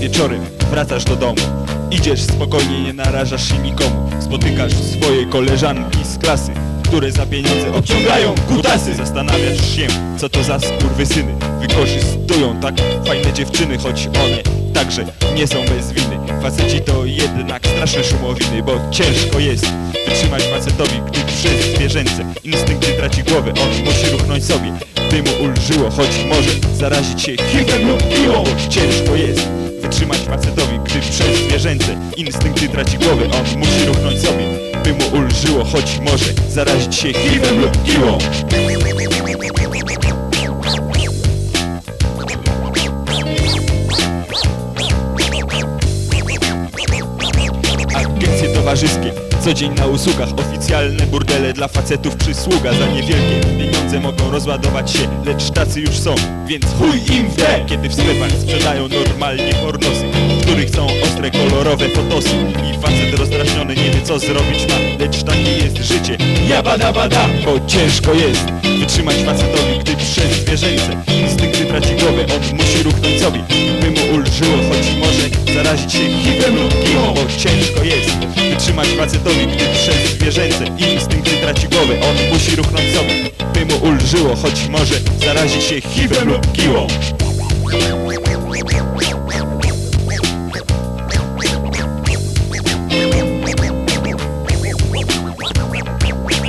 wieczorem wracasz do domu. Idziesz spokojnie, nie narażasz się nikomu. Spotykasz swoje koleżanki z klasy które za pieniądze obciągają kutasy. Zastanawiasz się, co to za skurwysyny. Wykorzystują tak fajne dziewczyny, choć one także nie są bez winy. Faceci to jednak straszne szumowiny, bo ciężko jest wytrzymać facetowi, gdy przez zwierzęce instynkty traci głowę. On musi ruchnąć sobie, by mu ulżyło, choć może zarazić się lub piłą Bo ciężko jest wytrzymać facetowi, gdy przez zwierzęce instynkty traci głowę. On musi ruchnąć sobie, by mu ulżyło, choć może zarazić się HIV lub piłą Agencje towarzyskie, co dzień na usługach Oficjalne burdele dla facetów przysługa. Za niewielkie pieniądze mogą rozładować się Lecz tacy już są, więc chuj im w te Kiedy w sklepach sprzedają normalnie pornosy W których są ostre, kolorowe fotosy. I facet rozdrażniony nie wie co zrobić ma Lecz takie jest życie, jabada bada Bo ciężko jest wytrzymać facetowi Gdy przez zwierzęce instynkty traci głowę. On musi ruchnąć sobie, by mu ulżyło Choć może zarazić się HIV lub Bo ciężko jest wytrzymać facetowi Gdy przez zwierzęce. Instynkty traci On musi ruchnąć sobie, by mu ulżyło Choć może zarazić się HIV lub piłą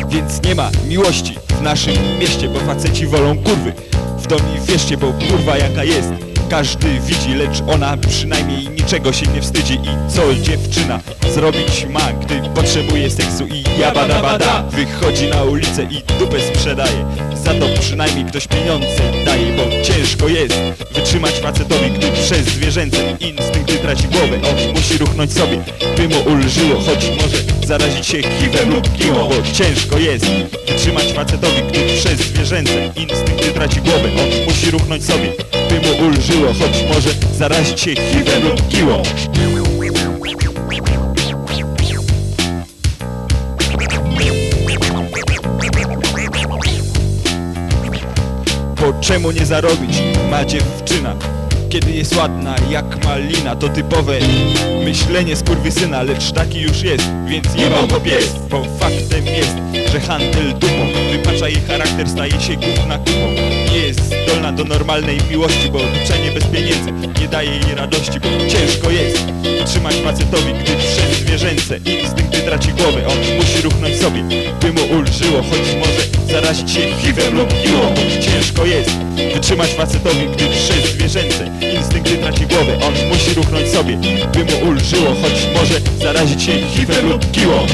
Więc nie ma miłości w naszym mieście, bo faceci wolą kurwy. W domi wierzcie, bo kurwa jaka jest każdy widzi, lecz ona przynajmniej niczego się nie wstydzi. I co dziewczyna zrobić ma, gdy potrzebuje seksu? I jabada bada Wychodzi na ulicę i dupę sprzedaje. Za to przynajmniej ktoś pieniądze daje, bo ciężko jest Wytrzymać facetowi, gdy przez zwierzęce instynkty traci głowę. On musi ruchnąć sobie, by mu ulżyło Choć może zarazić się HIV lub piłą Bo ciężko jest wytrzymać facetowi, gdy przez zwierzęce instynkty traci głowę. On musi ruchnąć sobie, ulżyło Choć może zarazić się HIV lub piłą Bo czemu nie zarobić ma dziewczyna kiedy jest ładna jak malina To typowe myślenie skurwysyna Lecz taki już jest, więc jebał go pies. Bo faktem jest, że handel dupą Wypacza jej charakter, staje się gówna kupą. Nie jest zdolna do normalnej miłości Bo duczenie bez pieniędzy daje jej radości Bo ciężko jest trzymać facetowi Gdy przez zwierzęce instynkty traci głowę. On musi ruchnąć sobie, by mu ulżyło Choć może zarazić się HIV lub piłą. Bo ciężko jest wytrzymać facetowi Gdy przez zwierzęce instynkty traci głowę. On musi ruchnąć sobie, by mu ulżyło Choć może zarazić się HIV lub piłą